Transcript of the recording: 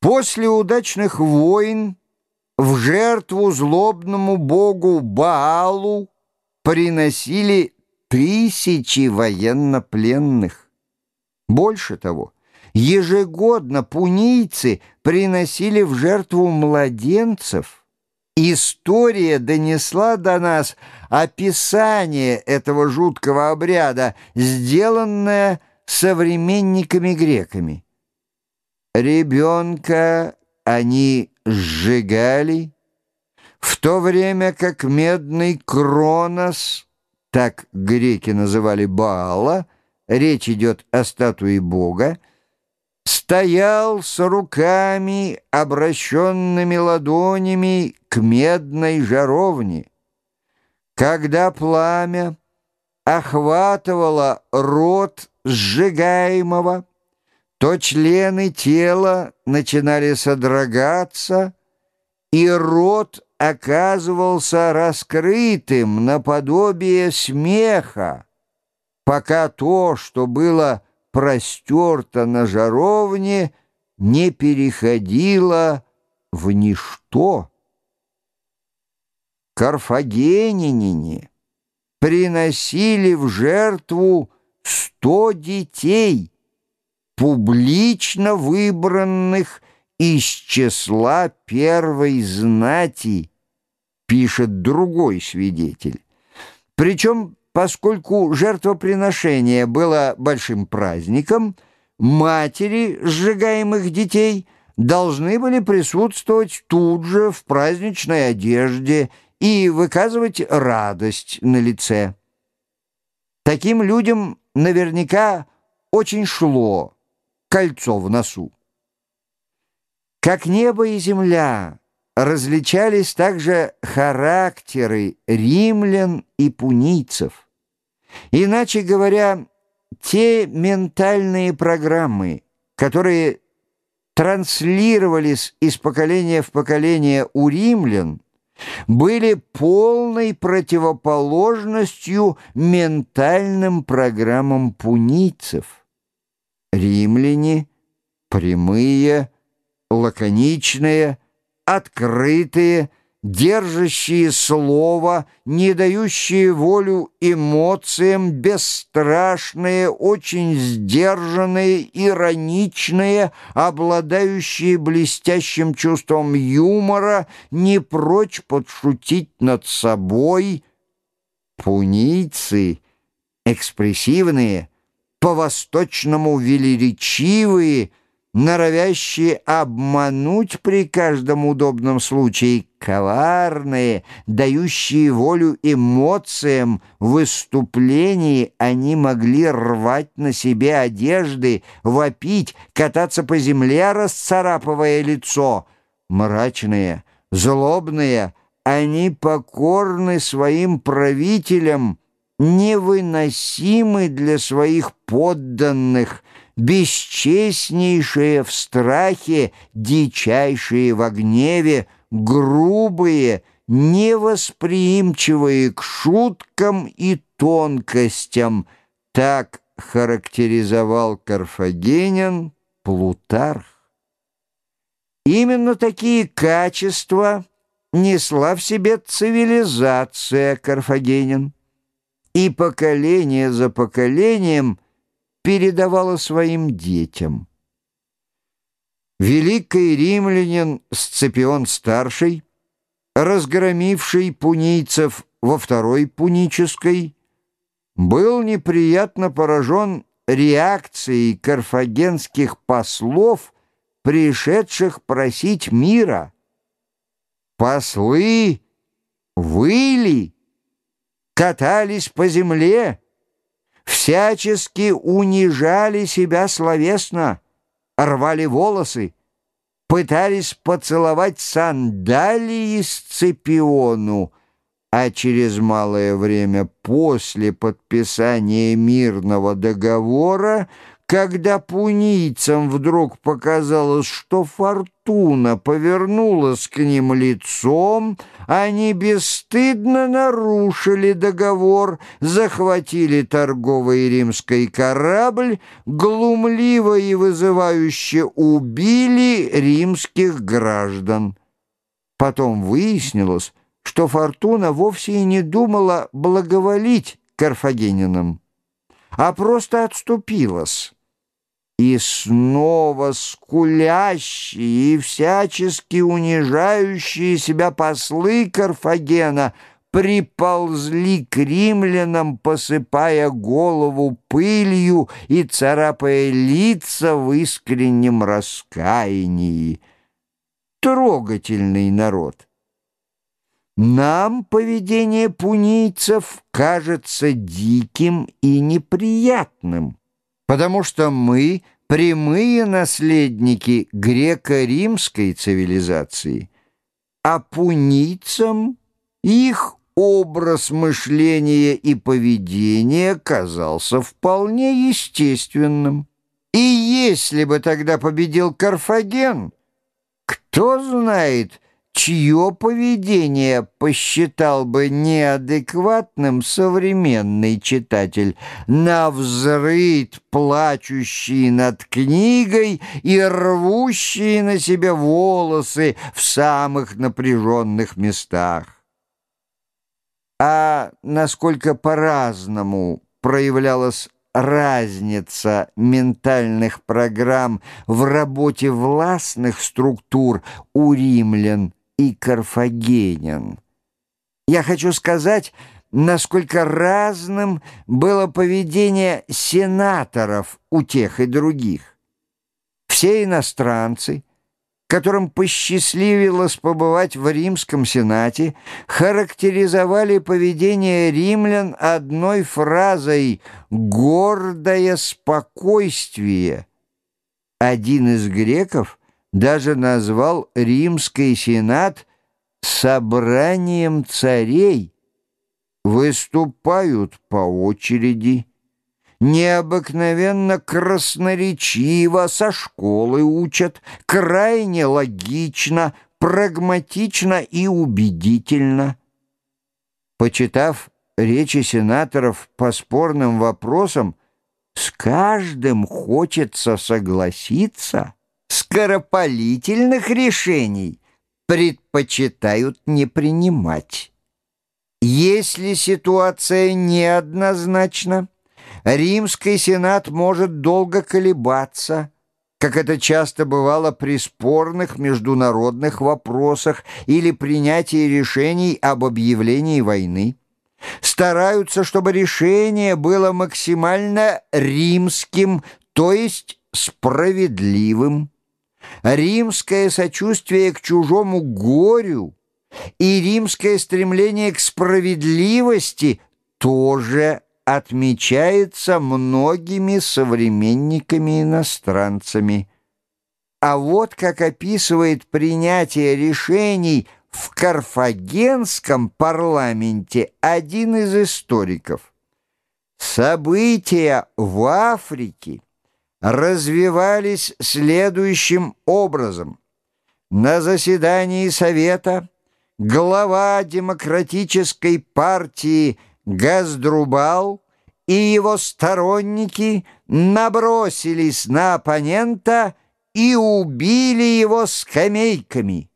После удачных войн в жертву злобному богу Баалу приносили тысячи военнопленных. Больше того, ежегодно пунийцы приносили в жертву младенцев. История донесла до нас описание этого жуткого обряда, сделанное современниками греками. Ребенка они сжигали, в то время как медный Кронос, так греки называли Баала, речь идет о статуе Бога, стоял с руками, обращенными ладонями к медной жаровне. Когда пламя охватывало рот сжигаемого, то члены тела начинали содрогаться, и рот оказывался раскрытым наподобие смеха, пока то, что было простерто на жаровне, не переходило в ничто. Карфагенине приносили в жертву сто детей — публично выбранных из числа первой знати, пишет другой свидетель. Причем, поскольку жертвоприношение было большим праздником, матери сжигаемых детей должны были присутствовать тут же в праздничной одежде и выказывать радость на лице. Таким людям наверняка очень шло кольцо в носу. Как небо и земля различались также характеры римлян и пунийцев. Иначе говоря, те ментальные программы, которые транслировались из поколения в поколение у римлян, были полной противоположностью ментальным программам пунийцев. Римляне прямые, лаконичные, открытые, держащие слово, не дающие волю эмоциям, бесстрашные, очень сдержанные, ироничные, обладающие блестящим чувством юмора, не прочь подшутить над собой. Пунийцы экспрессивные — по-восточному велеречивые, норовящие обмануть при каждом удобном случае, коварные, дающие волю эмоциям, в выступлении они могли рвать на себе одежды, вопить, кататься по земле, расцарапывая лицо. Мрачные, злобные, они покорны своим правителям, невыносимы для своих подданных, бесчестнейшие в страхе, дичайшие в гневе, грубые, невосприимчивые к шуткам и тонкостям. Так характеризовал Карфагенин Плутарх. Именно такие качества несла в себе цивилизация Карфагенин и поколение за поколением передавало своим детям. Великий римлянин Сципион-старший, разгромивший пунийцев во Второй Пунической, был неприятно поражен реакцией карфагенских послов, пришедших просить мира. Послы выли, катались по земле, всячески унижали себя словесно, рвали волосы, пытались поцеловать сандалии Сципиону, а через малое время после подписания мирного договора, когда пунийцам вдруг показалось, что фортуна фортуна повернулась к ним лицом, они бесстыдно нарушили договор, захватили торговый римский корабль, глумливо и вызывающе убили римских граждан. Потом выяснилось, что Фортуна вовсе и не думала благоволить карфагенинам, а просто отступилась. И снова скулящие и всячески унижающие себя послы Карфагена приползли к римлянам, посыпая голову пылью и царапая лица в искреннем раскаянии. Трогательный народ. Нам поведение пунийцев кажется диким и неприятным потому что мы прямые наследники греко-римской цивилизации, а пунийцам их образ мышления и поведения казался вполне естественным. И если бы тогда победил Карфаген, кто знает, чье поведение посчитал бы неадекватным современный читатель, на взрыд плачущий над книгой и рвущий на себе волосы в самых напряженных местах. А насколько по-разному проявлялась разница ментальных программ в работе властных структур у римлян и карфагенен. Я хочу сказать, насколько разным было поведение сенаторов у тех и других. Все иностранцы, которым посчастливилось побывать в Римском Сенате, характеризовали поведение римлян одной фразой «гордое спокойствие». Один из греков – даже назвал римский сенат собранием царей. Выступают по очереди, необыкновенно красноречиво со школы учат, крайне логично, прагматично и убедительно. Почитав речи сенаторов по спорным вопросам, с каждым хочется согласиться — скоропалительных решений предпочитают не принимать. Если ситуация неоднозначна, Римский Сенат может долго колебаться, как это часто бывало при спорных международных вопросах или принятии решений об объявлении войны. Стараются, чтобы решение было максимально римским, то есть справедливым римское сочувствие к чужому горю и римское стремление к справедливости тоже отмечается многими современниками-иностранцами. А вот как описывает принятие решений в Карфагенском парламенте один из историков. События в Африке развивались следующим образом. На заседании Совета глава демократической партии Газдрубал и его сторонники набросились на оппонента и убили его скамейками.